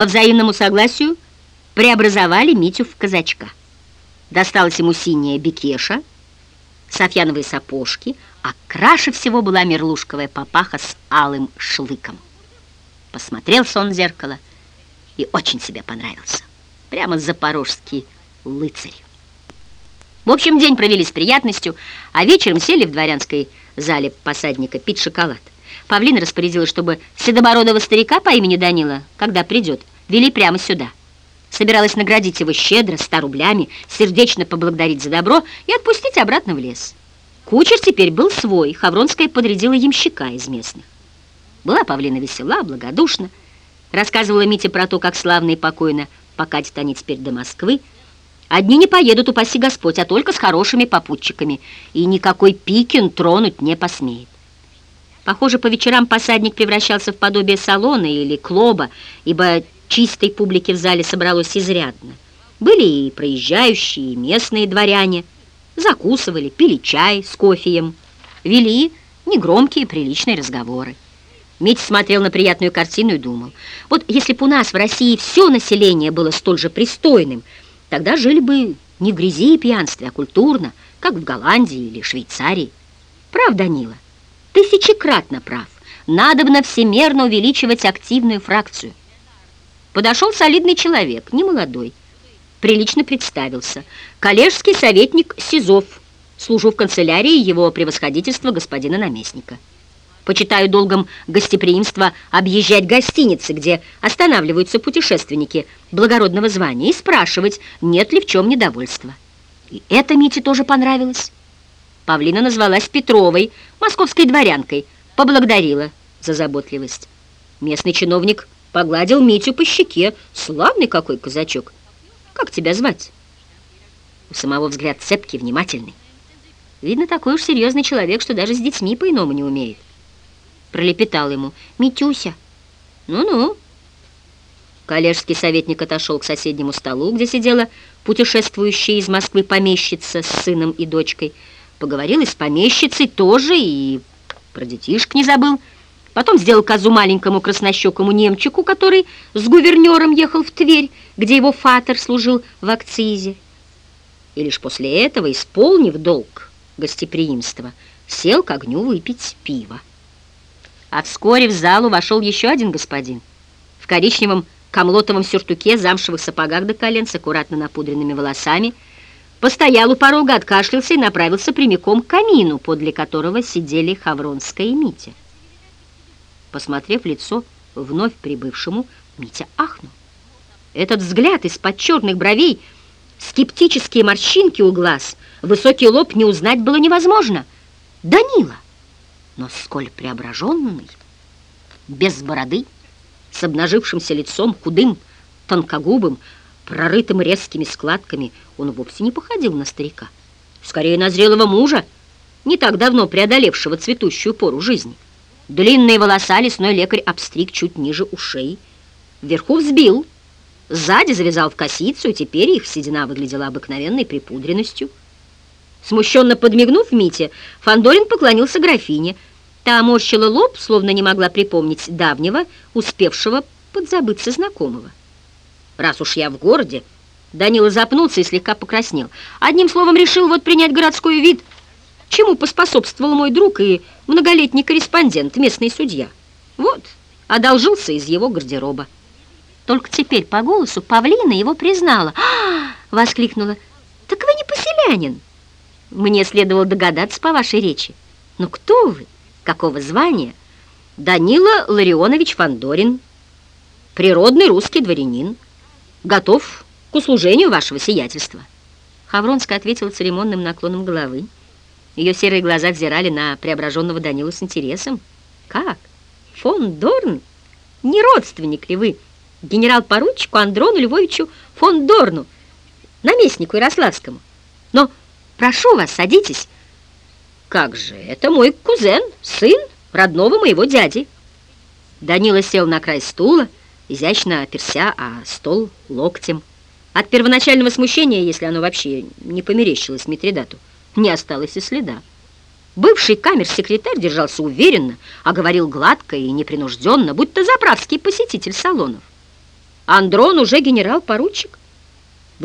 По взаимному согласию преобразовали Митю в казачка. Досталась ему синяя бекеша, софьяновые сапожки, а краше всего была мерлушковая папаха с алым шлыком. Посмотрел сон в зеркало и очень себе понравился. Прямо запорожский лыцарь. В общем, день провели с приятностью, а вечером сели в дворянской зале посадника пить шоколад. Павлина распорядилась, чтобы седобородого старика по имени Данила, когда придет, вели прямо сюда. Собиралась наградить его щедро, ста рублями, сердечно поблагодарить за добро и отпустить обратно в лес. Кучер теперь был свой, Хавронская подрядила ямщика из местных. Была Павлина весела, благодушна, рассказывала Мите про то, как славно и покойно покатят они теперь до Москвы. Одни не поедут, упаси Господь, а только с хорошими попутчиками, и никакой Пикин тронуть не посмеет. Похоже, по вечерам посадник превращался в подобие салона или клуба, ибо чистой публики в зале собралось изрядно. Были и проезжающие, и местные дворяне. Закусывали, пили чай с кофеем, вели негромкие приличные разговоры. Митя смотрел на приятную картину и думал, вот если бы у нас в России все население было столь же пристойным, тогда жили бы не в грязи и пьянстве, а культурно, как в Голландии или Швейцарии. Правда, Данила? Тысячекратно прав. Надобно всемерно увеличивать активную фракцию. Подошел солидный человек, немолодой. Прилично представился. Коллежский советник Сизов. Служу в канцелярии его превосходительства господина наместника. Почитаю долгом гостеприимства объезжать гостиницы, где останавливаются путешественники благородного звания, и спрашивать, нет ли в чем недовольства. И это Мите тоже понравилось. Павлина назвалась Петровой, московской дворянкой, поблагодарила за заботливость. Местный чиновник погладил Митю по щеке. Славный какой казачок. Как тебя звать? У самого взгляд цепкий, внимательный. Видно, такой уж серьезный человек, что даже с детьми по-иному не умеет. Пролепетал ему. «Митюся». «Ну-ну». Коллежский советник отошел к соседнему столу, где сидела путешествующая из Москвы помещица с сыном и дочкой, Поговорил и с помещицей тоже, и про детишек не забыл. Потом сделал козу маленькому краснощекому немчику, который с гувернером ехал в Тверь, где его фатер служил в акцизе. И лишь после этого, исполнив долг гостеприимства, сел к огню выпить пиво. А вскоре в залу вошел еще один господин в коричневом камлотовом сюртуке, замшевых сапогах до колен, с аккуратно напудренными волосами, Постоял у порога, откашлялся и направился прямиком к камину, подле которого сидели Хавронская и Митя. Посмотрев лицо вновь прибывшему, Митя ахнул. Этот взгляд из-под черных бровей, скептические морщинки у глаз, высокий лоб не узнать было невозможно. Данила, но сколь преображенный, без бороды, с обнажившимся лицом, худым, тонкогубым, прорытым резкими складками, он вовсе не походил на старика. Скорее, на зрелого мужа, не так давно преодолевшего цветущую пору жизни. Длинные волоса лесной лекарь обстриг чуть ниже ушей. Вверху взбил, сзади завязал в косицу, и теперь их седина выглядела обыкновенной припудренностью. Смущенно подмигнув Мите, Фандорин поклонился графине. Та морщила лоб, словно не могла припомнить давнего, успевшего подзабыться знакомого раз уж я в городе. Данила запнулся и слегка покраснел. Одним словом, решил вот принять городской вид, чему поспособствовал мой друг и многолетний корреспондент, местный судья. Вот, одолжился из его гардероба. Только теперь по голосу Павлина его признала. «А!» — воскликнула. «Так вы не поселянин!» Мне следовало догадаться по вашей речи. Но кто вы? Какого звания? Данила Ларионович Фандорин, природный русский дворянин готов к услужению вашего сиятельства». Хавронская ответила церемонным наклоном головы. Ее серые глаза взирали на преображенного Данилу с интересом. «Как? Фон Дорн? Не родственник ли вы генерал-поручику Андрону Львовичу фон Дорну, наместнику Ярославскому? Но прошу вас, садитесь». «Как же, это мой кузен, сын родного моего дяди». Данила сел на край стула, изящно оперся а стол локтем. От первоначального смущения, если оно вообще не померещилось Митридату, не осталось и следа. Бывший камер-секретарь держался уверенно, а говорил гладко и непринужденно, будто заправский посетитель салонов. Андрон уже генерал-поручик.